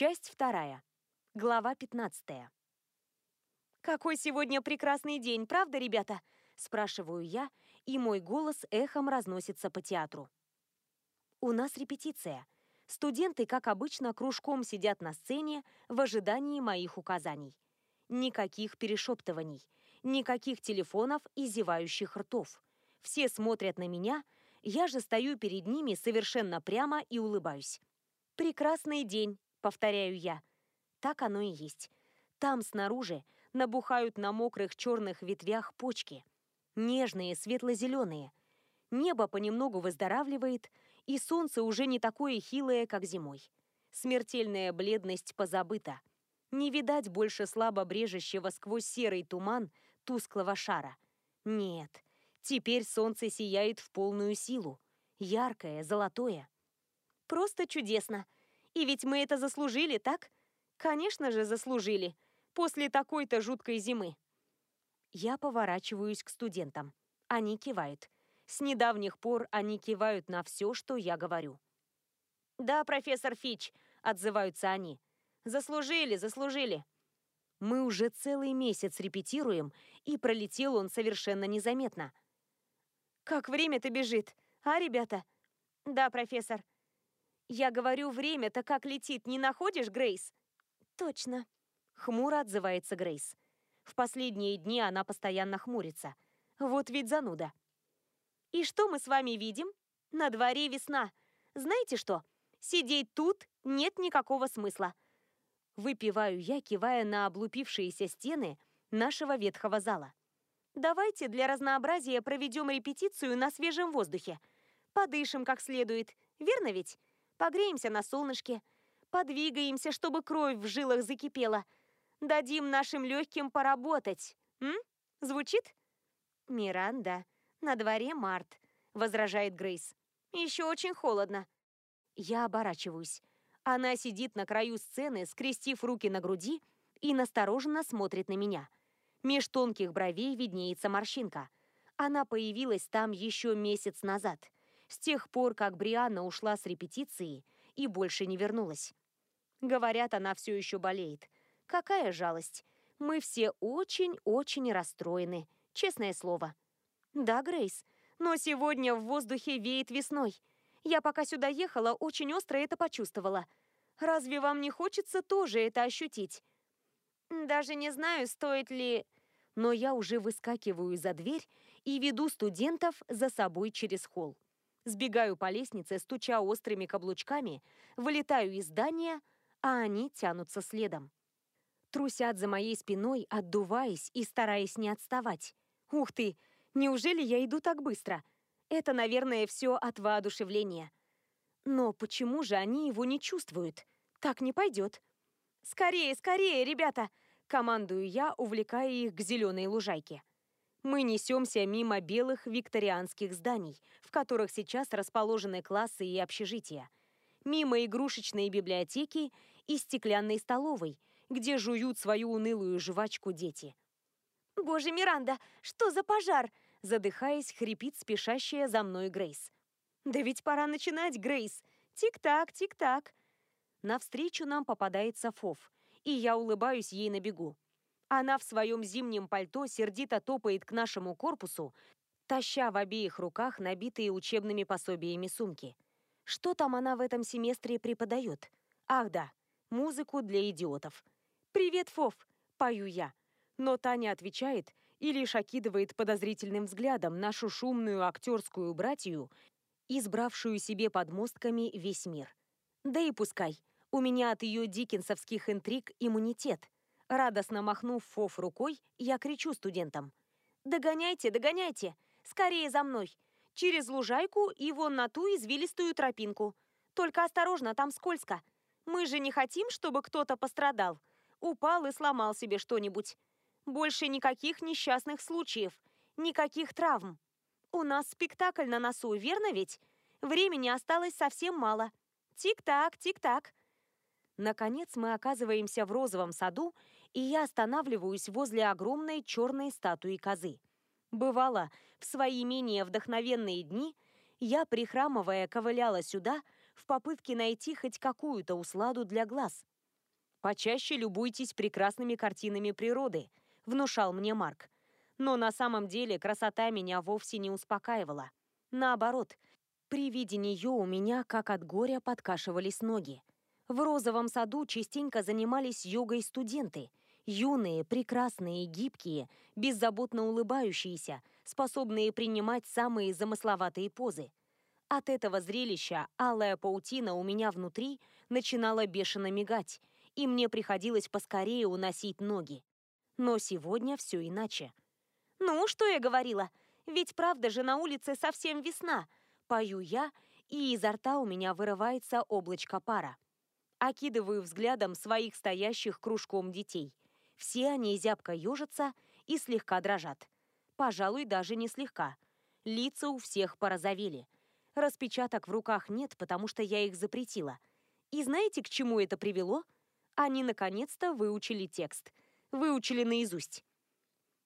Часть вторая. Глава 15. «Какой сегодня прекрасный день, правда, ребята?» Спрашиваю я, и мой голос эхом разносится по театру. У нас репетиция. Студенты, как обычно, кружком сидят на сцене в ожидании моих указаний. Никаких перешептываний, никаких телефонов и зевающих ртов. Все смотрят на меня, я же стою перед ними совершенно прямо и улыбаюсь. «Прекрасный день», — повторяю я. Так оно и есть. Там, снаружи, набухают на мокрых черных ветвях почки. Нежные, светло-зеленые. Небо понемногу выздоравливает, и солнце уже не такое хилое, как зимой. Смертельная бледность позабыта. Не видать больше слабо брежущего сквозь серый туман тусклого шара. Нет, теперь солнце сияет в полную силу. Яркое, золотое. Просто чудесно. И ведь мы это заслужили, так? Конечно же, заслужили. После такой-то жуткой зимы. Я поворачиваюсь к студентам. Они кивают. С недавних пор они кивают на все, что я говорю. «Да, профессор Фич», — отзываются они. «Заслужили, заслужили». Мы уже целый месяц репетируем, и пролетел он совершенно незаметно. «Как время-то бежит, а, ребята?» «Да, профессор». «Я говорю, время-то как летит, не находишь, Грейс?» «Точно», — хмуро отзывается Грейс. В последние дни она постоянно хмурится. Вот ведь зануда. «И что мы с вами видим? На дворе весна. Знаете что? Сидеть тут нет никакого смысла». Выпиваю я, кивая на облупившиеся стены нашего ветхого зала. «Давайте для разнообразия проведем репетицию на свежем воздухе. Подышим как следует, верно ведь? Погреемся на солнышке, Подвигаемся, чтобы кровь в жилах закипела. Дадим нашим легким поработать. М? Звучит? Миранда, на дворе март, возражает Грейс. Еще очень холодно. Я оборачиваюсь. Она сидит на краю сцены, скрестив руки на груди и настороженно смотрит на меня. Меж тонких бровей виднеется морщинка. Она появилась там еще месяц назад, с тех пор, как Брианна ушла с репетиции и больше не вернулась. Говорят, она все еще болеет. Какая жалость. Мы все очень-очень расстроены, честное слово. Да, Грейс, но сегодня в воздухе веет весной. Я пока сюда ехала, очень остро это почувствовала. Разве вам не хочется тоже это ощутить? Даже не знаю, стоит ли... Но я уже выскакиваю за дверь и веду студентов за собой через холл. Сбегаю по лестнице, стуча острыми каблучками, вылетаю из здания, а они тянутся следом. Трусят за моей спиной, отдуваясь и стараясь не отставать. Ух ты, неужели я иду так быстро? Это, наверное, все от воодушевления. Но почему же они его не чувствуют? Так не пойдет. «Скорее, скорее, ребята!» — командую я, увлекая их к зеленой лужайке. Мы несемся мимо белых викторианских зданий, в которых сейчас расположены классы и общежития мимо игрушечной библиотеки и стеклянной столовой, где жуют свою унылую жвачку дети. «Боже, Миранда, что за пожар?» Задыхаясь, хрипит спешащая за мной Грейс. «Да ведь пора начинать, Грейс! Тик-так, тик-так!» Навстречу нам попадается Фов, и я улыбаюсь ей на бегу. Она в своем зимнем пальто сердито топает к нашему корпусу, таща в обеих руках набитые учебными пособиями сумки. Что там она в этом семестре преподает? Ах да, музыку для идиотов. «Привет, Фов!» – пою я. Но Таня отвечает и лишь окидывает подозрительным взглядом нашу шумную актерскую братью, избравшую себе подмостками весь мир. Да и пускай. У меня от ее дикенсовских интриг иммунитет. Радостно махнув Фов рукой, я кричу студентам. «Догоняйте, догоняйте! Скорее за мной! через лужайку и вон на ту извилистую тропинку. Только осторожно, там скользко. Мы же не хотим, чтобы кто-то пострадал. Упал и сломал себе что-нибудь. Больше никаких несчастных случаев, никаких травм. У нас спектакль на носу, верно ведь? Времени осталось совсем мало. Тик-так, тик-так. Наконец мы оказываемся в розовом саду, и я останавливаюсь возле огромной черной статуи козы. Бывало, в свои менее вдохновенные дни я, прихрамывая, ковыляла сюда в попытке найти хоть какую-то усладу для глаз. Почаще любуйтесь прекрасными картинами природы, внушал мне Марк. Но на самом деле красота меня вовсе не успокаивала. Наоборот, при виде нее у меня, как от горя, подкашивались ноги. В розовом саду частенько занимались йогой студенты. Юные, прекрасные, гибкие, беззаботно улыбающиеся, способные принимать самые замысловатые позы. От этого зрелища алая паутина у меня внутри начинала бешено мигать, и мне приходилось поскорее уносить ноги. Но сегодня все иначе. «Ну, что я говорила? Ведь правда же на улице совсем весна!» Пою я, и изо рта у меня вырывается облачко пара. Окидываю взглядом своих стоящих кружком детей. Все они зябко ежатся и слегка дрожат. Пожалуй, даже не слегка. Лица у всех порозовели. Распечаток в руках нет, потому что я их запретила. И знаете, к чему это привело? Они наконец-то выучили текст. Выучили наизусть.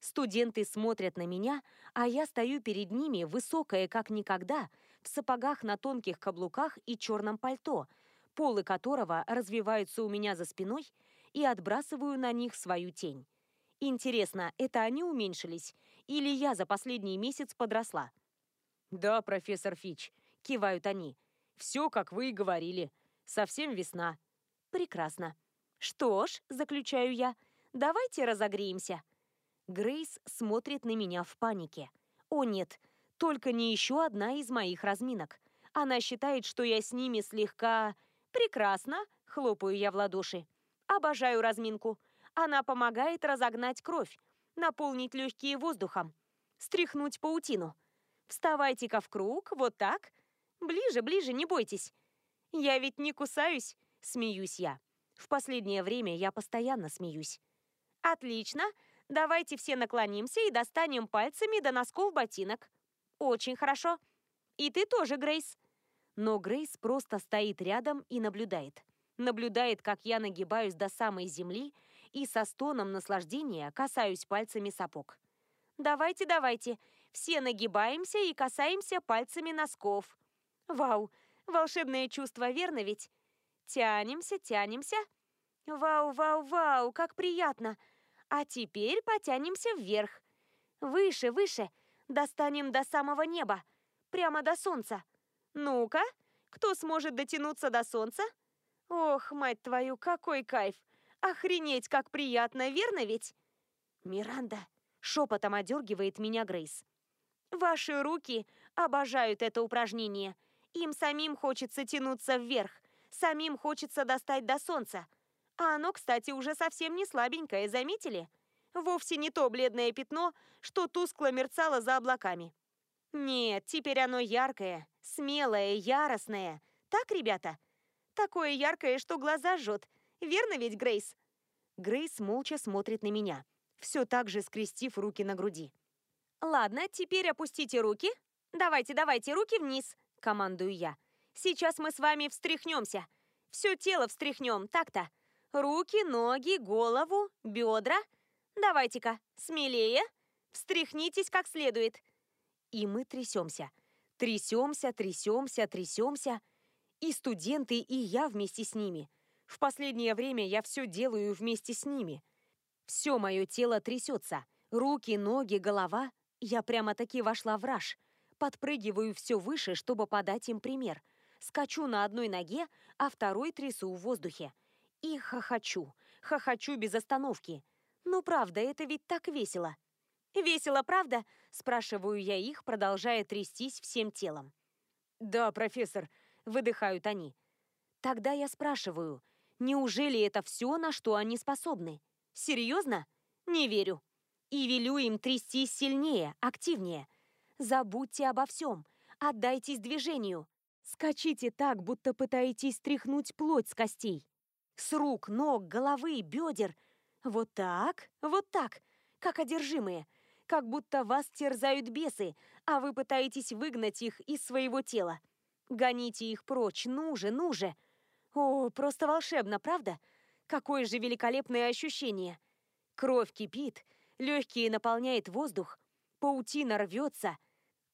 Студенты смотрят на меня, а я стою перед ними, высокая как никогда, в сапогах на тонких каблуках и черном пальто, полы которого развиваются у меня за спиной, и отбрасываю на них свою тень. Интересно, это они уменьшились, или я за последний месяц подросла? «Да, профессор Фич», — кивают они. «Все, как вы и говорили. Совсем весна». «Прекрасно». «Что ж», — заключаю я, — «давайте разогреемся». Грейс смотрит на меня в панике. «О нет, только не еще одна из моих разминок. Она считает, что я с ними слегка... Прекрасно, хлопаю я в ладоши. Обожаю разминку. Она помогает разогнать кровь, наполнить легкие воздухом, стряхнуть паутину. Вставайте-ка в круг, вот так. Ближе, ближе, не бойтесь. Я ведь не кусаюсь, смеюсь я. В последнее время я постоянно смеюсь. Отлично. Давайте все наклонимся и достанем пальцами до носков ботинок. Очень хорошо. И ты тоже, Грейс. Но Грейс просто стоит рядом и наблюдает. Наблюдает, как я нагибаюсь до самой земли и со стоном наслаждения касаюсь пальцами сапог. Давайте, давайте. Все нагибаемся и касаемся пальцами носков. Вау, волшебное чувство, верно ведь? Тянемся, тянемся. Вау, вау, вау, как приятно. А теперь потянемся вверх. Выше, выше. Достанем до самого неба. Прямо до солнца. Ну-ка, кто сможет дотянуться до солнца? Ох, мать твою, какой кайф! Охренеть, как приятно, верно ведь? Миранда, шепотом одергивает меня Грейс. Ваши руки обожают это упражнение. Им самим хочется тянуться вверх, самим хочется достать до солнца. А оно, кстати, уже совсем не слабенькое, заметили? Вовсе не то бледное пятно, что тускло мерцало за облаками. Нет, теперь оно яркое, смелое, яростное. Так, ребята? Такое яркое, что глаза жжет. Верно ведь, Грейс? Грейс молча смотрит на меня, все так же скрестив руки на груди. Ладно, теперь опустите руки. Давайте, давайте, руки вниз, командую я. Сейчас мы с вами встряхнемся. Все тело встряхнем, так-то. Руки, ноги, голову, бедра. Давайте-ка, смелее. Встряхнитесь как следует. И мы трясемся. Трясемся, трясемся, трясемся. И студенты, и я вместе с ними. В последнее время я все делаю вместе с ними. Все мое тело трясется. Руки, ноги, голова. Я прямо-таки вошла в раж. Подпрыгиваю все выше, чтобы подать им пример. Скачу на одной ноге, а второй трясу в воздухе. И хохочу. Хохочу без остановки. Ну правда, это ведь так весело. «Весело, правда?» – спрашиваю я их, продолжая трястись всем телом. «Да, профессор», – выдыхают они. Тогда я спрашиваю, неужели это все, на что они способны? Серьезно? Не верю. И велю им трястись сильнее, активнее. Забудьте обо всем, отдайтесь движению. Скачите так, будто пытаетесь стряхнуть плоть с костей. С рук, ног, головы, бедер. Вот так, вот так, как одержимые. Как будто вас терзают бесы, а вы пытаетесь выгнать их из своего тела. Гоните их прочь, ну же, ну же. О, просто волшебно, правда? Какое же великолепное ощущение. Кровь кипит, легкие наполняет воздух, паутина рвется.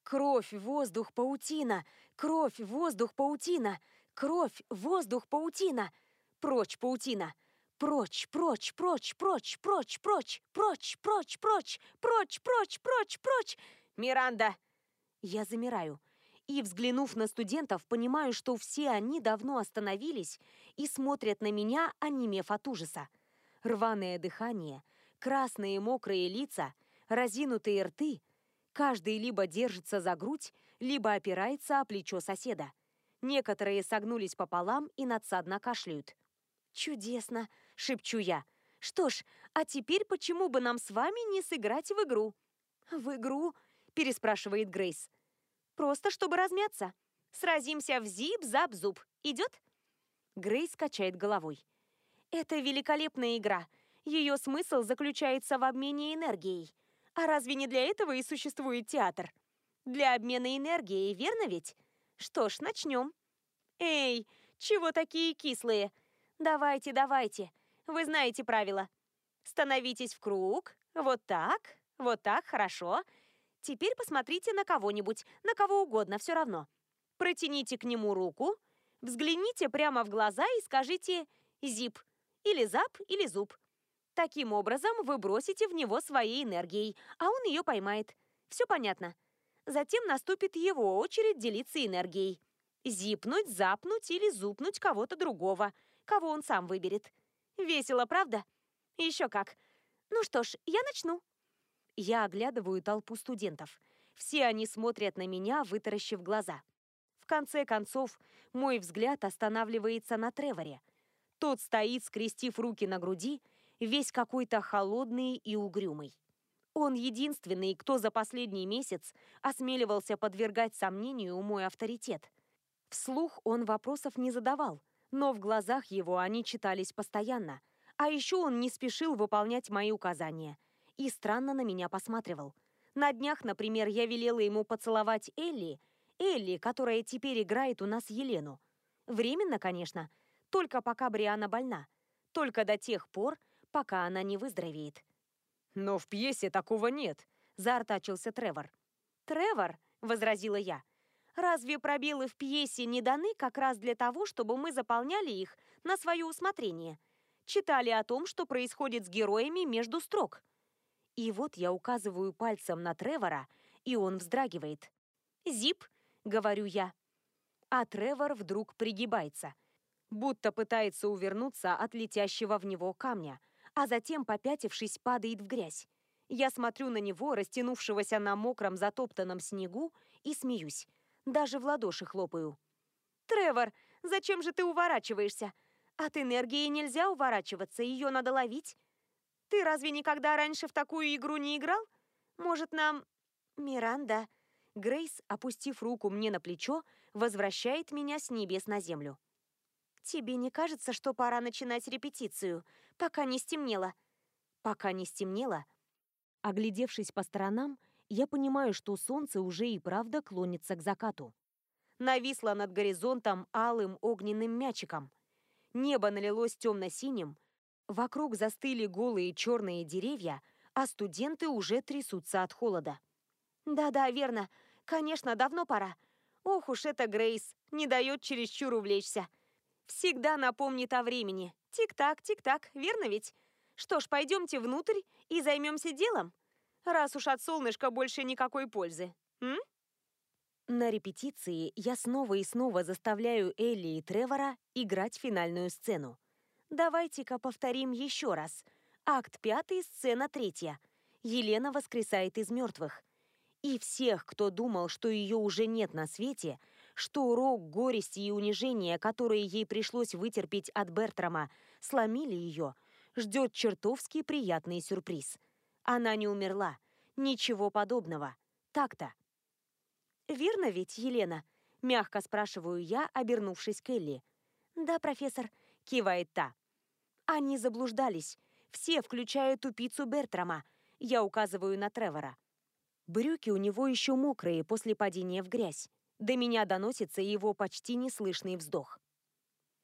Кровь, воздух, паутина, кровь, воздух, паутина, кровь, воздух, паутина — Прочь, паутина! Прочь, прочь, прочь, прочь, прочь, прочь, прочь, прочь, прочь, прочь, прочь, прочь, прочь. Миранда! Я замираю и, взглянув на студентов, понимаю, что все они давно остановились и смотрят на меня, онемев от ужаса. Рваное дыхание, красные мокрые лица, разинутые рты. Каждый либо держится за грудь, либо опирается о плечо соседа. Некоторые согнулись пополам и надсадно кашляют. «Чудесно!» — шепчу я. «Что ж, а теперь почему бы нам с вами не сыграть в игру?» «В игру?» — переспрашивает Грейс. «Просто чтобы размяться. Сразимся в зип-зап-зуб. Идет?» Грейс качает головой. «Это великолепная игра. Ее смысл заключается в обмене энергией. А разве не для этого и существует театр? Для обмена энергией, верно ведь? Что ж, начнем. Эй, чего такие кислые? Давайте, давайте. Вы знаете правила. Становитесь в круг. Вот так. Вот так, хорошо. Теперь посмотрите на кого-нибудь, на кого угодно, все равно. Протяните к нему руку, взгляните прямо в глаза и скажите «зип» или «зап» или «зуб». Таким образом, вы бросите в него своей энергией, а он ее поймает. Все понятно. Затем наступит его очередь делиться энергией. Зипнуть, запнуть или зупнуть кого-то другого, кого он сам выберет. Весело, правда? Еще как. Ну что ж, я начну. Я оглядываю толпу студентов. Все они смотрят на меня, вытаращив глаза. В конце концов, мой взгляд останавливается на Треворе. Тот стоит, скрестив руки на груди, весь какой-то холодный и угрюмый. Он единственный, кто за последний месяц осмеливался подвергать сомнению мой авторитет. Вслух он вопросов не задавал, но в глазах его они читались постоянно. А еще он не спешил выполнять мои указания и странно на меня посматривал. На днях, например, я велела ему поцеловать Элли, Элли, которая теперь играет у нас Елену. Временно, конечно, только пока Бриана больна. Только до тех пор, пока она не выздоровеет. «Но в пьесе такого нет», – заортачился Тревор. «Тревор», – возразила я, – «разве пробелы в пьесе не даны как раз для того, чтобы мы заполняли их на свое усмотрение? Читали о том, что происходит с героями между строк». И вот я указываю пальцем на Тревора, и он вздрагивает. «Зип», — говорю я. А Тревор вдруг пригибается, будто пытается увернуться от летящего в него камня — а затем, попятившись, падает в грязь. Я смотрю на него, растянувшегося на мокром затоптанном снегу, и смеюсь. Даже в ладоши хлопаю. «Тревор, зачем же ты уворачиваешься? От энергии нельзя уворачиваться, ее надо ловить. Ты разве никогда раньше в такую игру не играл? Может, нам...» «Миранда...» Грейс, опустив руку мне на плечо, возвращает меня с небес на землю. «Тебе не кажется, что пора начинать репетицию, пока не стемнело?» «Пока не стемнело?» Оглядевшись по сторонам, я понимаю, что солнце уже и правда клонится к закату. Нависло над горизонтом алым огненным мячиком. Небо налилось темно-синим, вокруг застыли голые черные деревья, а студенты уже трясутся от холода. «Да-да, верно. Конечно, давно пора. Ох уж это Грейс, не дает чересчур увлечься. Всегда напомнит о времени. Тик-так, тик-так, верно ведь? Что ж, пойдемте внутрь и займемся делом, раз уж от солнышка больше никакой пользы. М? На репетиции я снова и снова заставляю Элли и Тревора играть финальную сцену. Давайте-ка повторим еще раз. Акт пятый, сцена третья. Елена воскресает из мертвых. И всех, кто думал, что ее уже нет на свете – что урок горести и унижения, которые ей пришлось вытерпеть от Бертрама, сломили ее, ждет чертовски приятный сюрприз. Она не умерла. Ничего подобного. Так-то. «Верно ведь, Елена?» – мягко спрашиваю я, обернувшись к Элли. «Да, профессор», – кивает та. Они заблуждались. Все, включая тупицу Бертрама. Я указываю на Тревора. Брюки у него еще мокрые после падения в грязь. До меня доносится его почти неслышный вздох.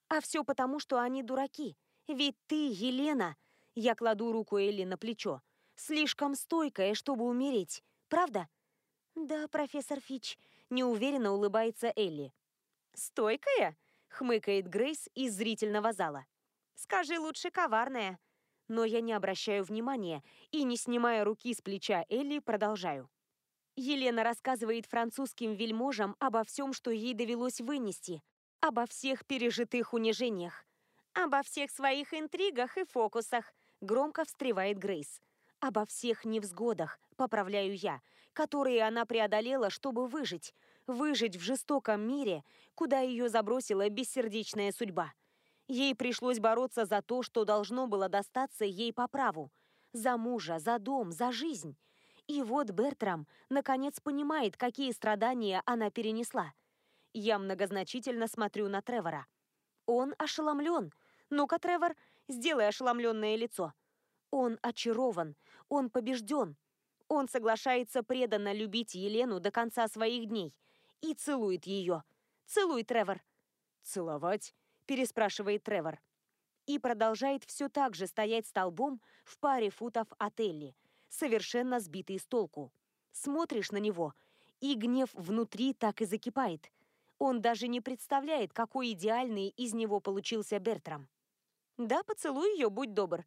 А все потому, что они дураки. Ведь ты, Елена, я кладу руку Элли на плечо, слишком стойкая, чтобы умереть, правда? Да, профессор Фич, неуверенно улыбается Элли. Стойкая? хмыкает Грейс из зрительного зала. Скажи лучше коварная. Но я не обращаю внимания и, не снимая руки с плеча Элли, продолжаю. Елена рассказывает французским вельможам обо всем, что ей довелось вынести, обо всех пережитых унижениях, обо всех своих интригах и фокусах, громко встревает Грейс. Обо всех невзгодах, поправляю я, которые она преодолела, чтобы выжить, выжить в жестоком мире, куда ее забросила бессердечная судьба. Ей пришлось бороться за то, что должно было достаться ей по праву. За мужа, за дом, за жизнь. И вот Бертрам наконец понимает, какие страдания она перенесла. Я многозначительно смотрю на Тревора. Он ошеломлен. Ну-ка, Тревор, сделай ошеломленное лицо. Он очарован, он побежден. Он соглашается преданно любить Елену до конца своих дней и целует ее. Целуй, Тревор. Целовать? Переспрашивает Тревор. И продолжает все так же стоять столбом в паре футов от Элли, совершенно сбитый с толку. Смотришь на него, и гнев внутри так и закипает. Он даже не представляет, какой идеальный из него получился Бертрам. «Да, поцелуй ее, будь добр».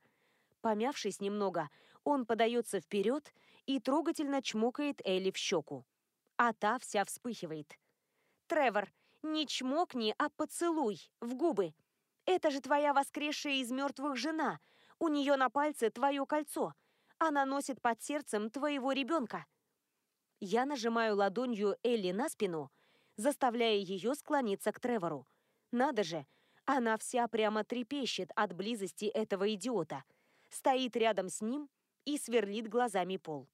Помявшись немного, он подается вперед и трогательно чмокает Элли в щеку. А та вся вспыхивает. «Тревор, не чмокни, а поцелуй в губы. Это же твоя воскресшая из мертвых жена. У нее на пальце твое кольцо. Она носит под сердцем твоего ребенка. Я нажимаю ладонью Элли на спину, заставляя ее склониться к Тревору. Надо же, она вся прямо трепещет от близости этого идиота. Стоит рядом с ним и сверлит глазами пол.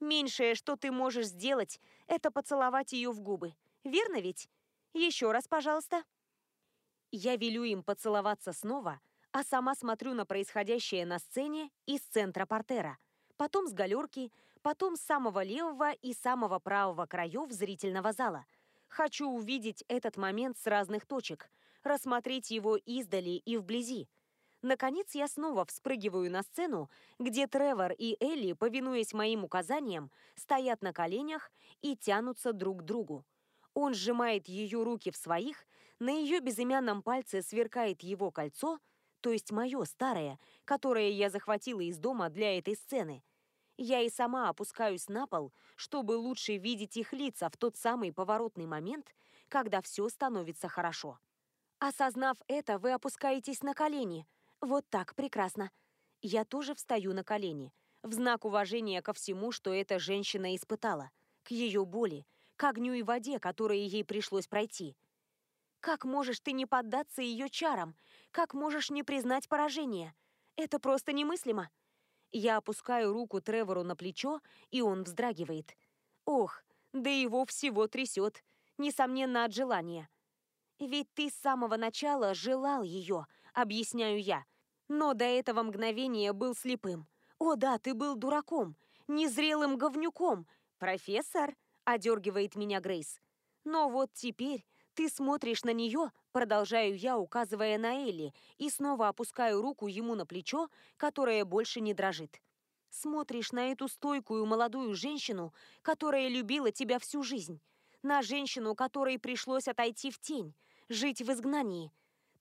Меньшее, что ты можешь сделать, это поцеловать ее в губы. Верно ведь? Еще раз, пожалуйста. Я велю им поцеловаться снова, а сама смотрю на происходящее на сцене из центра портера, потом с галерки, потом с самого левого и самого правого краев зрительного зала. Хочу увидеть этот момент с разных точек, рассмотреть его издали и вблизи. Наконец я снова вспрыгиваю на сцену, где Тревор и Элли, повинуясь моим указаниям, стоят на коленях и тянутся друг к другу. Он сжимает ее руки в своих, на ее безымянном пальце сверкает его кольцо, то есть мое старое, которое я захватила из дома для этой сцены. Я и сама опускаюсь на пол, чтобы лучше видеть их лица в тот самый поворотный момент, когда все становится хорошо. Осознав это, вы опускаетесь на колени. Вот так, прекрасно. Я тоже встаю на колени, в знак уважения ко всему, что эта женщина испытала, к ее боли, к огню и воде, которые ей пришлось пройти. Как можешь ты не поддаться ее чарам? Как можешь не признать поражение? Это просто немыслимо. Я опускаю руку Тревору на плечо, и он вздрагивает. Ох, да его всего трясет, несомненно, от желания. Ведь ты с самого начала желал ее, объясняю я, но до этого мгновения был слепым. О да, ты был дураком, незрелым говнюком. Профессор, одергивает меня Грейс. Но вот теперь ты смотришь на нее, продолжаю я, указывая на Элли, и снова опускаю руку ему на плечо, которое больше не дрожит. Смотришь на эту стойкую молодую женщину, которая любила тебя всю жизнь. На женщину, которой пришлось отойти в тень, жить в изгнании.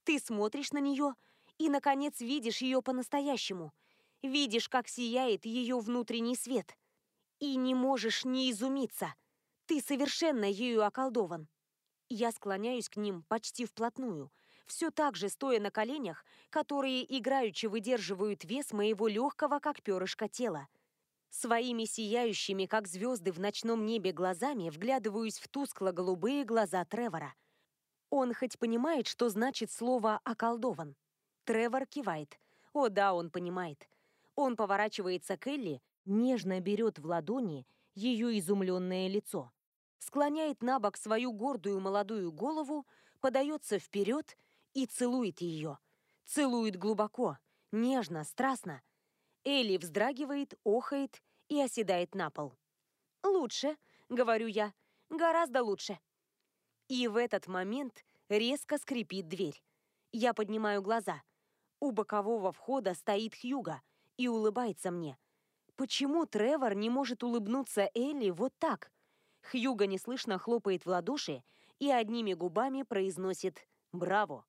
Ты смотришь на нее и, наконец, видишь ее по-настоящему. Видишь, как сияет ее внутренний свет. И не можешь не изумиться – ты совершенно ею околдован. Я склоняюсь к ним почти вплотную, все так же стоя на коленях, которые играючи выдерживают вес моего легкого, как перышко тела. Своими сияющими, как звезды в ночном небе, глазами вглядываюсь в тускло-голубые глаза Тревора. Он хоть понимает, что значит слово «околдован». Тревор кивает. О да, он понимает. Он поворачивается к Элли, нежно берет в ладони ее изумленное лицо склоняет на бок свою гордую молодую голову, подается вперед и целует ее. Целует глубоко, нежно, страстно. Элли вздрагивает, охает и оседает на пол. «Лучше», — говорю я, — «гораздо лучше». И в этот момент резко скрипит дверь. Я поднимаю глаза. У бокового входа стоит Хьюга и улыбается мне. Почему Тревор не может улыбнуться Элли вот так? Хьюга неслышно хлопает в ладоши и одними губами произносит «Браво!».